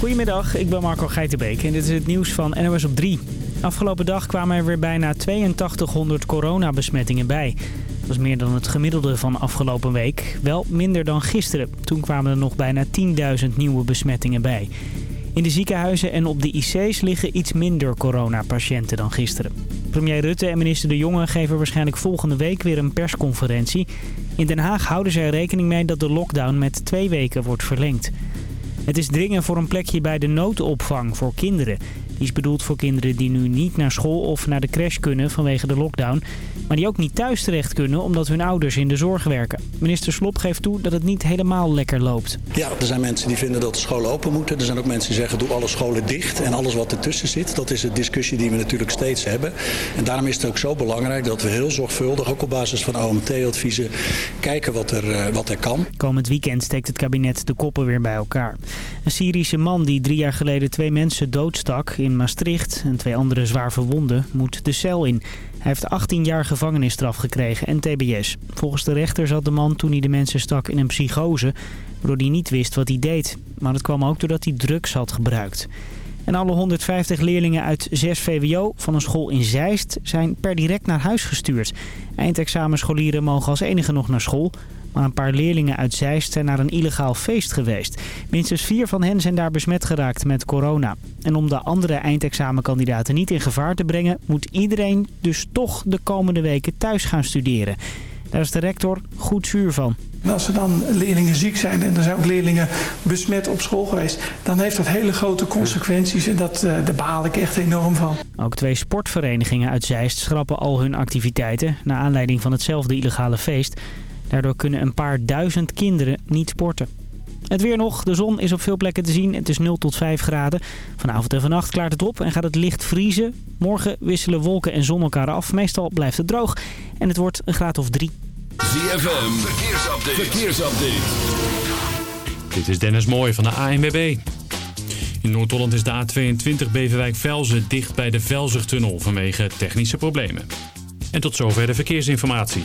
Goedemiddag, ik ben Marco Geitenbeek en dit is het nieuws van NOS op 3. Afgelopen dag kwamen er weer bijna 8200 coronabesmettingen bij. Dat is meer dan het gemiddelde van afgelopen week. Wel minder dan gisteren. Toen kwamen er nog bijna 10.000 nieuwe besmettingen bij. In de ziekenhuizen en op de IC's liggen iets minder coronapatiënten dan gisteren. Premier Rutte en minister De Jonge geven waarschijnlijk volgende week weer een persconferentie. In Den Haag houden zij rekening mee dat de lockdown met twee weken wordt verlengd. Het is dringen voor een plekje bij de noodopvang voor kinderen. Die is bedoeld voor kinderen die nu niet naar school of naar de crash kunnen vanwege de lockdown. Maar die ook niet thuis terecht kunnen omdat hun ouders in de zorg werken. Minister Slop geeft toe dat het niet helemaal lekker loopt. Ja, er zijn mensen die vinden dat de scholen open moeten. Er zijn ook mensen die zeggen doe alle scholen dicht en alles wat ertussen zit. Dat is een discussie die we natuurlijk steeds hebben. En daarom is het ook zo belangrijk dat we heel zorgvuldig, ook op basis van OMT-adviezen, kijken wat er, eh, wat er kan. Komend weekend steekt het kabinet de koppen weer bij elkaar. Een Syrische man die drie jaar geleden twee mensen doodstak in Maastricht en twee andere zwaar verwonden moet de cel in. Hij heeft 18 jaar gevangenisstraf gekregen en tbs. Volgens de rechter zat de man toen hij de mensen stak in een psychose, waardoor hij niet wist wat hij deed. Maar dat kwam ook doordat hij drugs had gebruikt. En alle 150 leerlingen uit 6 VWO van een school in Zeist zijn per direct naar huis gestuurd. Eindexamenscholieren mogen als enige nog naar school. Maar een paar leerlingen uit Zeist zijn naar een illegaal feest geweest. Minstens vier van hen zijn daar besmet geraakt met corona. En om de andere eindexamenkandidaten niet in gevaar te brengen... moet iedereen dus toch de komende weken thuis gaan studeren. Daar is de rector goed zuur van. En als er dan leerlingen ziek zijn en er zijn ook leerlingen besmet op school geweest... dan heeft dat hele grote consequenties en dat, uh, daar baal ik echt enorm van. Ook twee sportverenigingen uit Zeist schrappen al hun activiteiten... naar aanleiding van hetzelfde illegale feest... Daardoor kunnen een paar duizend kinderen niet sporten. Het weer nog. De zon is op veel plekken te zien. Het is 0 tot 5 graden. Vanavond en vannacht klaart het op en gaat het licht vriezen. Morgen wisselen wolken en zon elkaar af. Meestal blijft het droog. En het wordt een graad of 3. ZFM. Verkeersupdate. Verkeersupdate. Dit is Dennis Mooij van de ANWB. In Noord-Holland is de A22 Beverwijk-Velzen dicht bij de Velzigtunnel vanwege technische problemen. En tot zover de verkeersinformatie.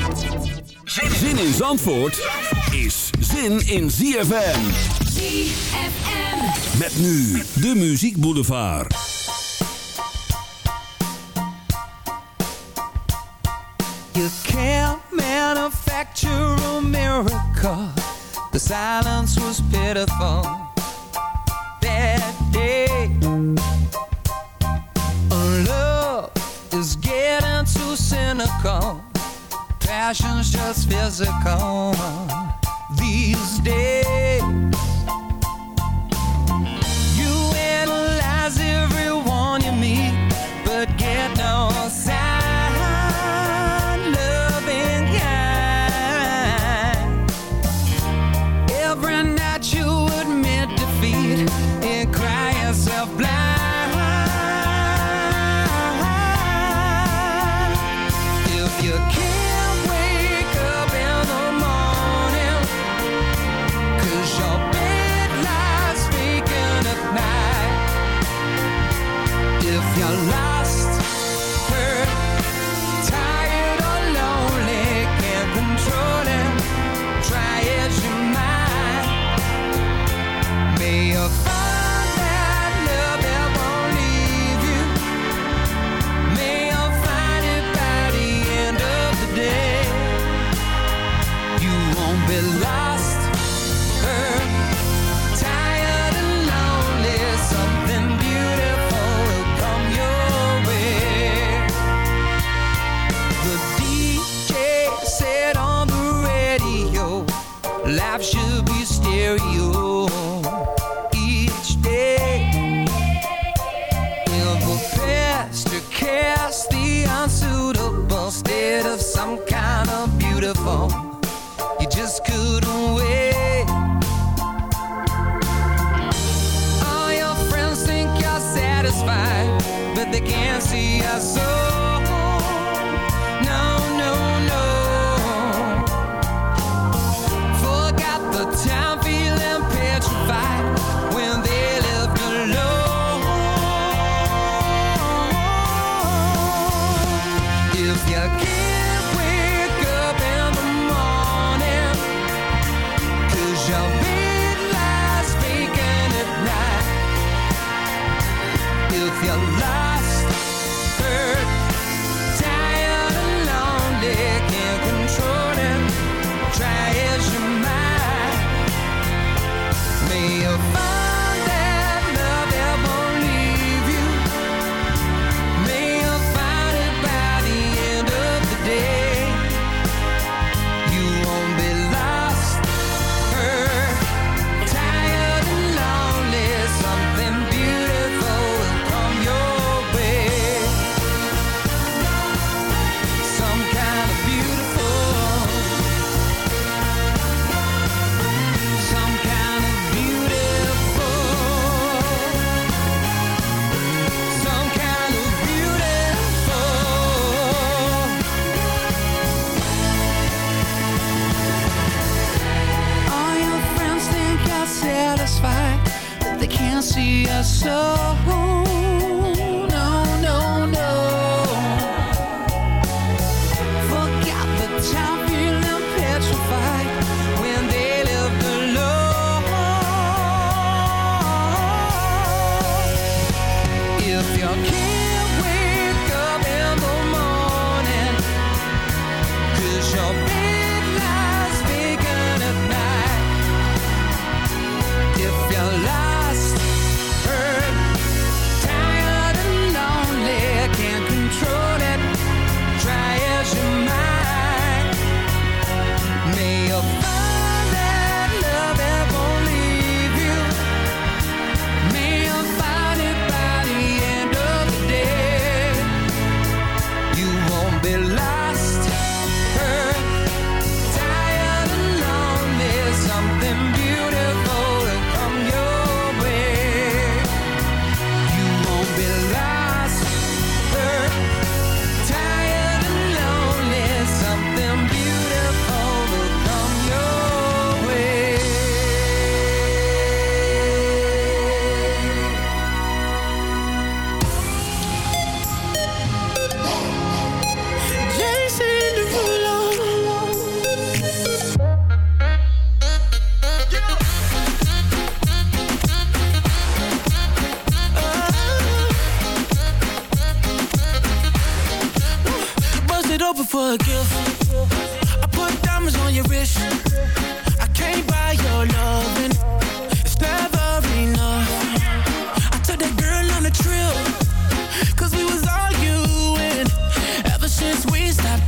In Zandvoort is zin in ZFM. ZFM. Met nu de Muziek Boulevard. You can't manufacture a miracle. The silence was pitiful that day. Love is getting too cynical. Passion's just physical these days. see us so.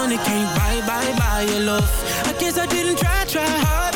money can't buy, buy, buy your love. I guess I didn't try, try hard.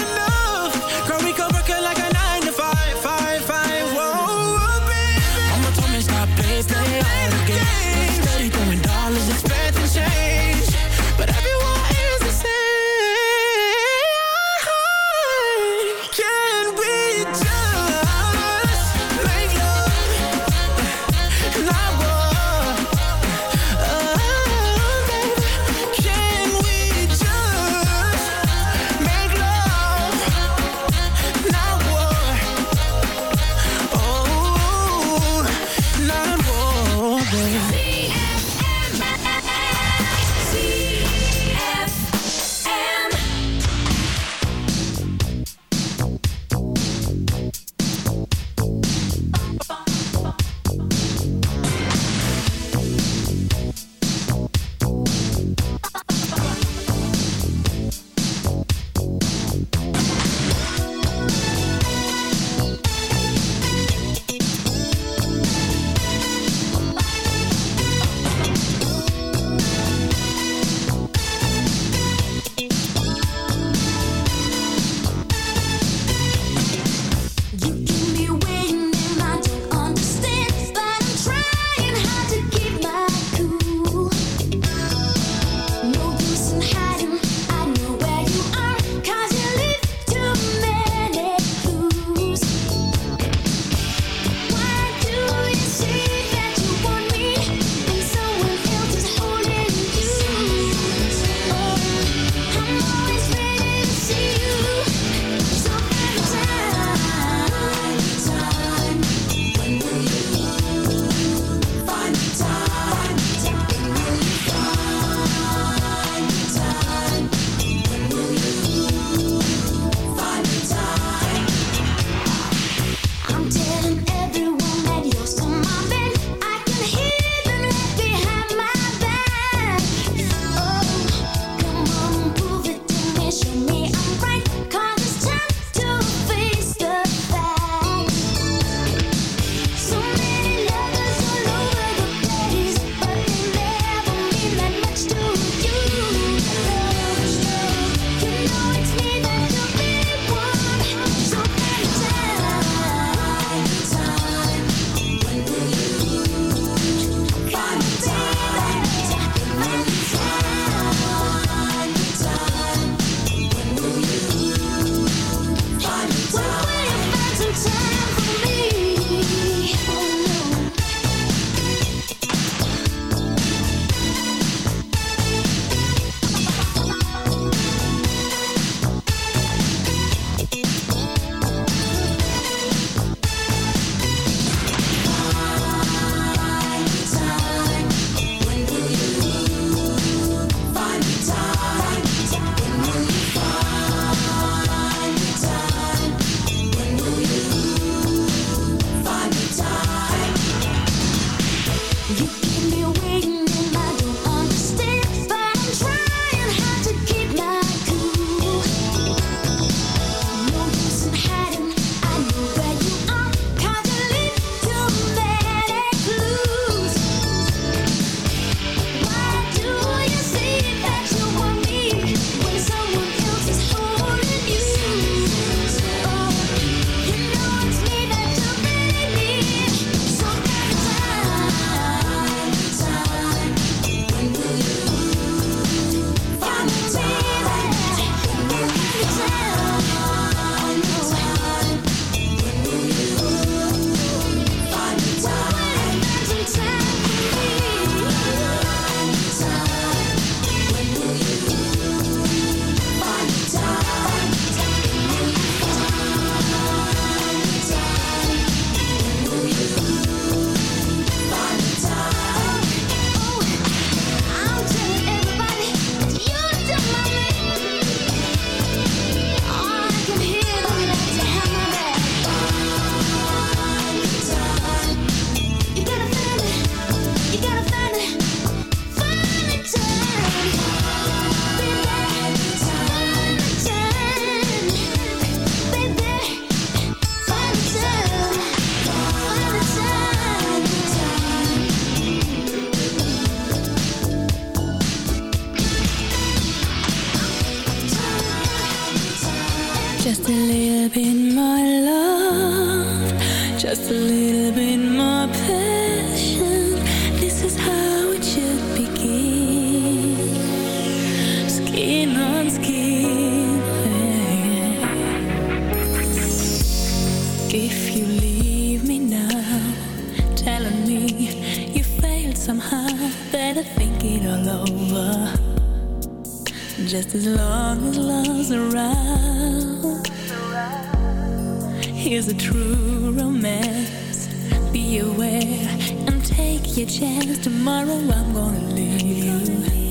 romance. Be aware and take your chance. Tomorrow I'm gonna leave.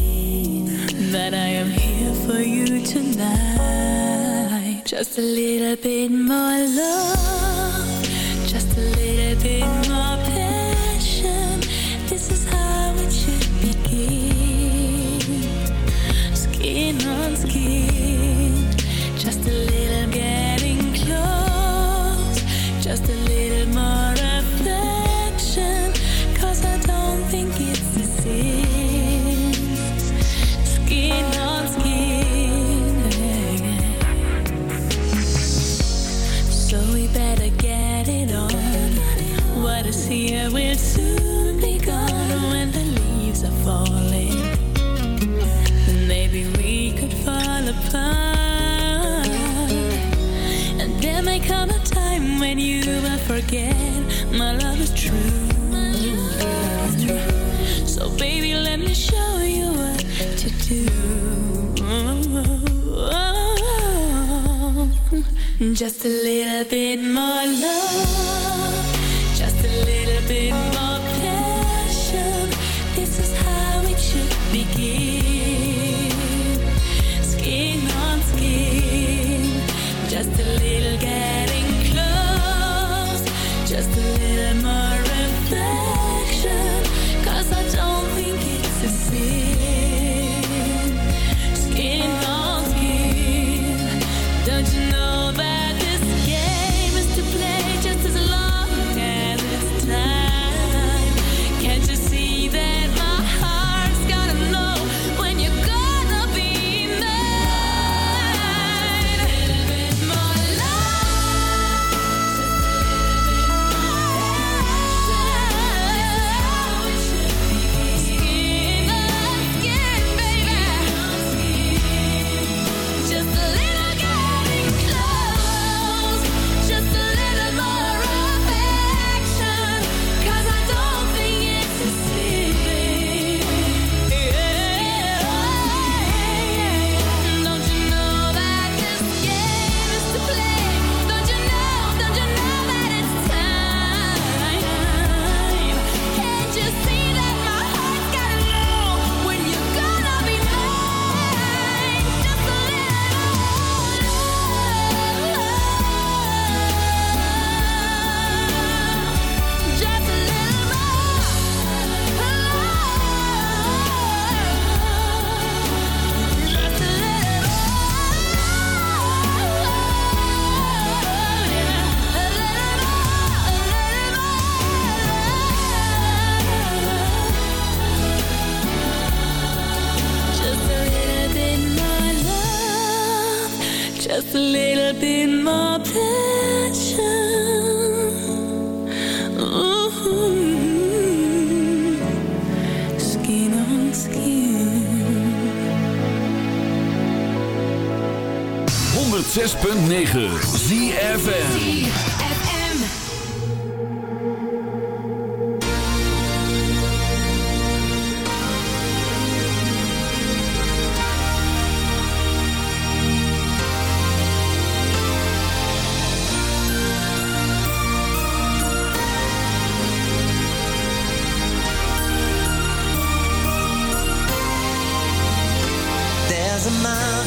but I am here for you tonight. Just a little bit more love. Just a little bit just a little more. Just a little bit more love, just a little bit more passion. This is how it should begin.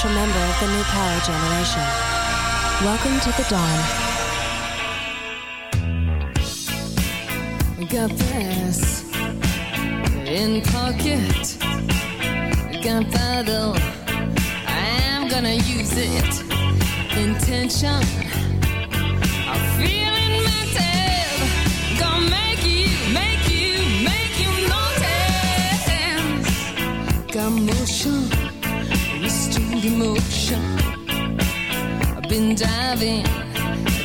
special member of the new power generation. Welcome to the dawn. Got this in pocket. Gunpowder, I'm gonna use it. Intention ocean. I've been diving,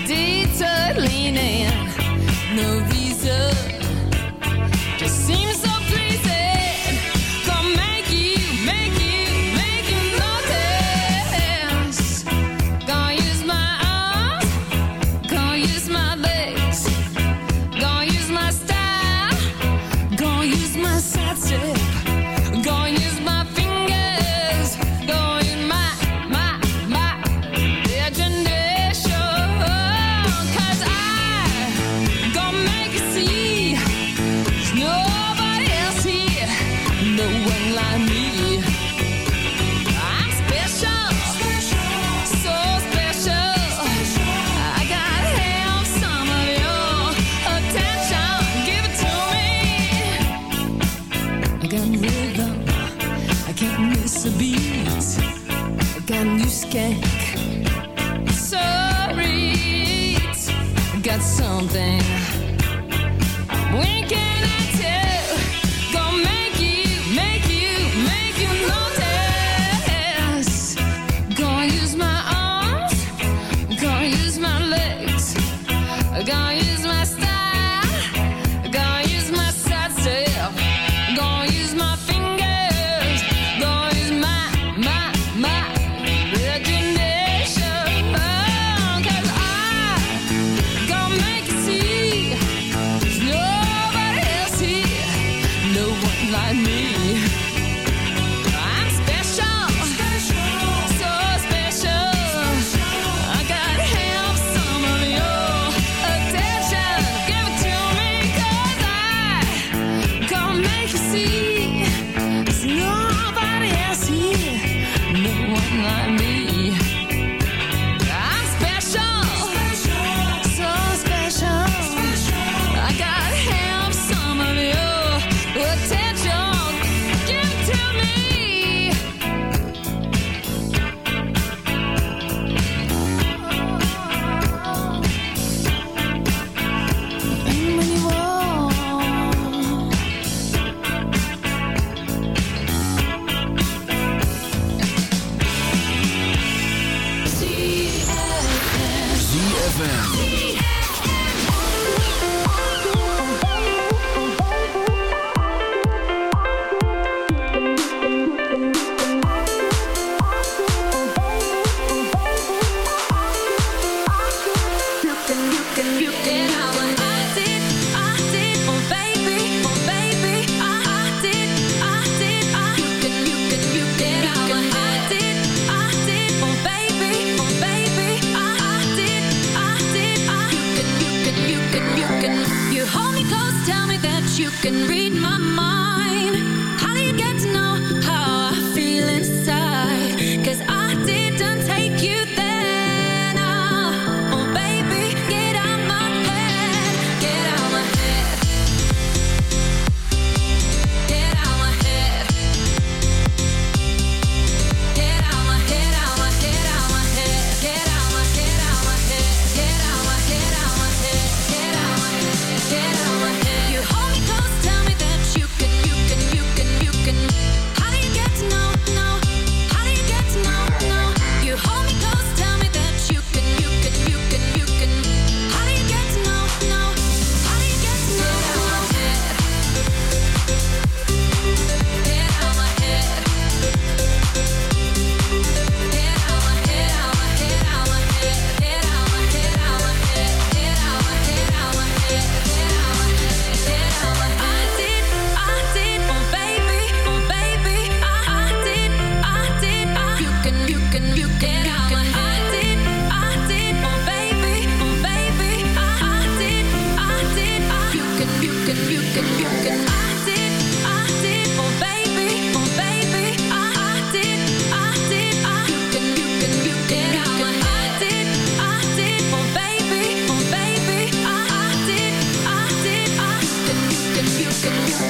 detour leaning, no reason. something.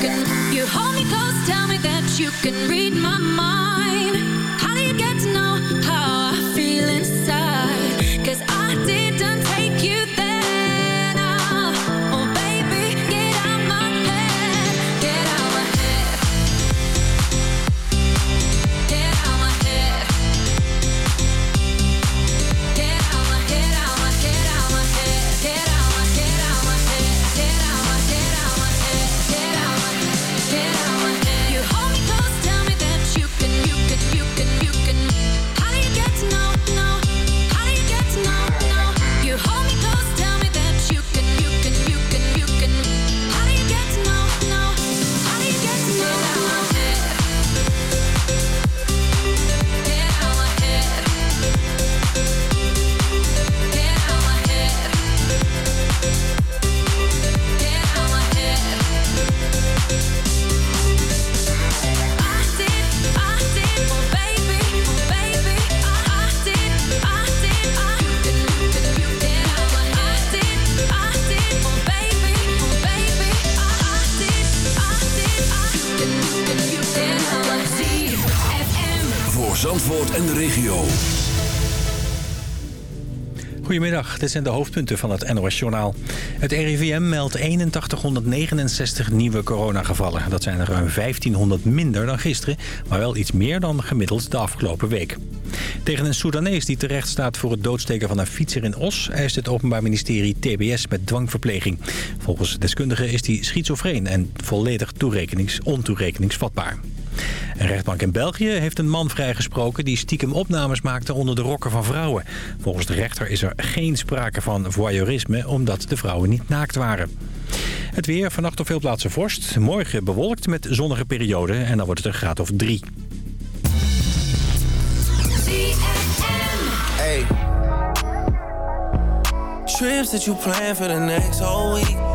You. You hold me close, tell me that you can read my mind. Dit zijn de hoofdpunten van het NOS-journaal. Het RIVM meldt 8169 nieuwe coronagevallen. Dat zijn er ruim 1500 minder dan gisteren, maar wel iets meer dan gemiddeld de afgelopen week. Tegen een Soedanees die terecht staat voor het doodsteken van een fietser in Os... eist het Openbaar Ministerie TBS met dwangverpleging. Volgens deskundigen is hij schizofreen en volledig toerekenings, ontoerekeningsvatbaar. Een rechtbank in België heeft een man vrijgesproken... die stiekem opnames maakte onder de rokken van vrouwen. Volgens de rechter is er geen sprake van voyeurisme... omdat de vrouwen niet naakt waren. Het weer, vannacht op veel plaatsen vorst. Morgen bewolkt met zonnige perioden en dan wordt het een graad of drie. Hey. You plan for the next.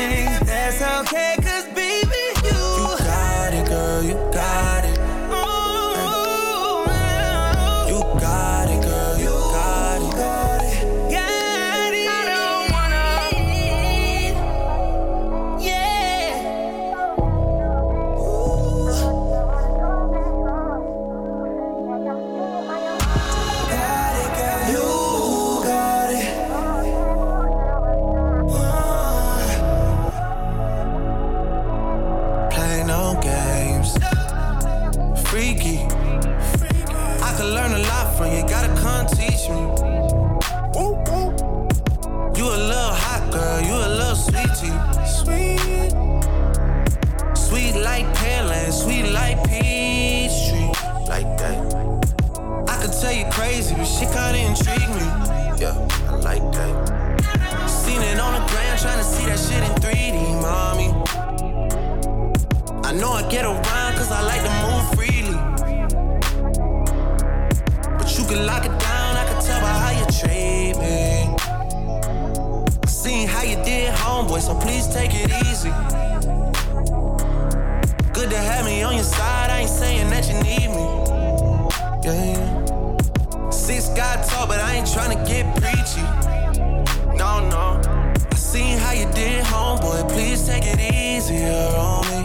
Please take it easier on me.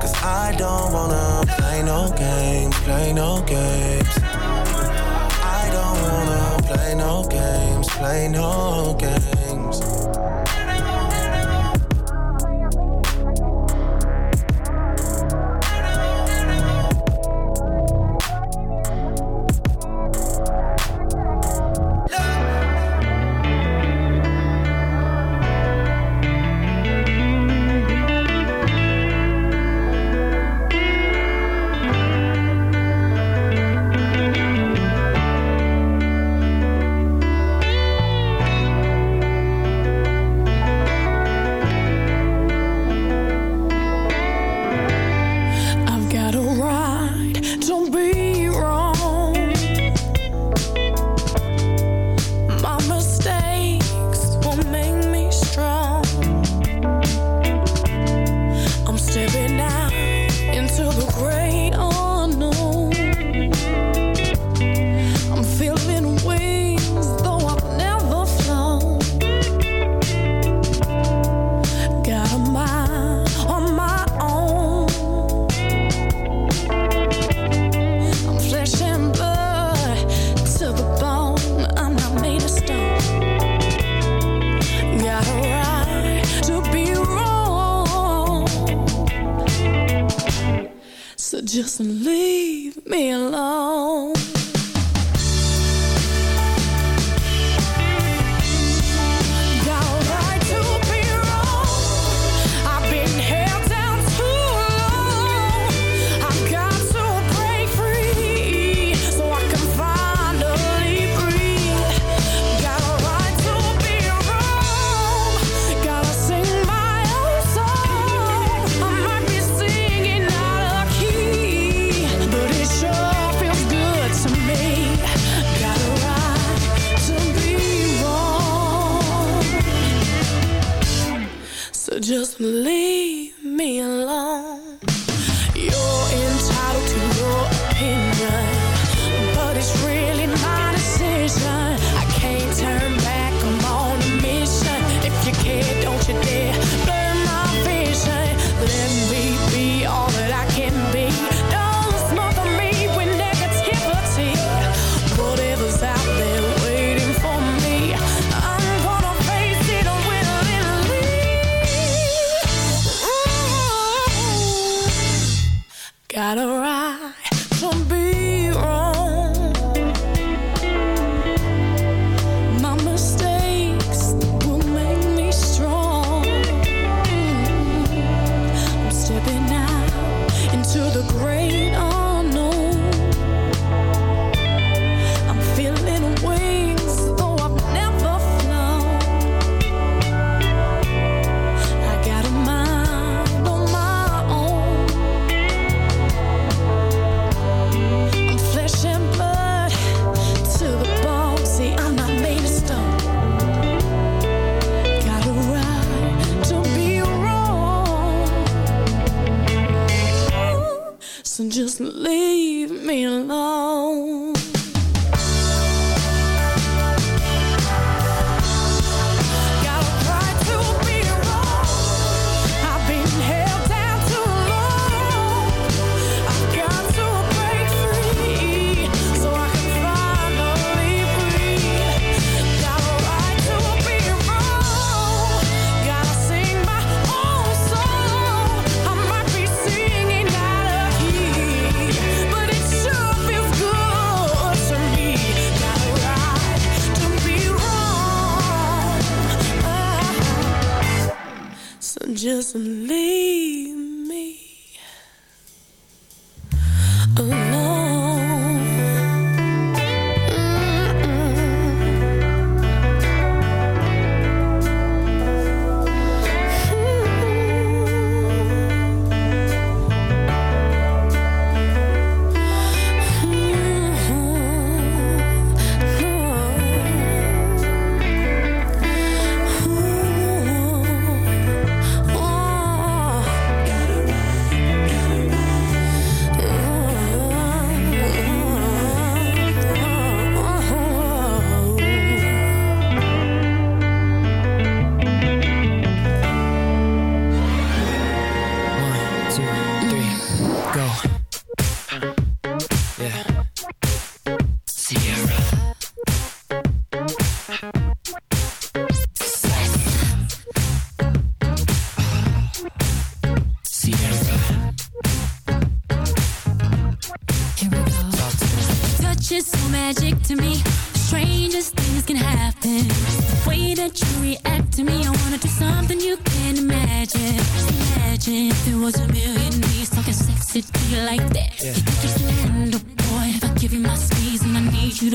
Cause I don't wanna play no games, play no games. I don't wanna play no games, play no games.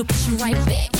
push you right back.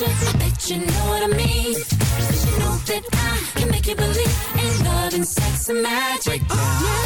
you, bet you know what I mean. You know that I can make you believe in love and sex and magic. Oh. Yeah.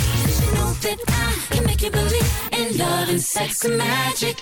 that I can make you believe in love and sex and magic.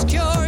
I'm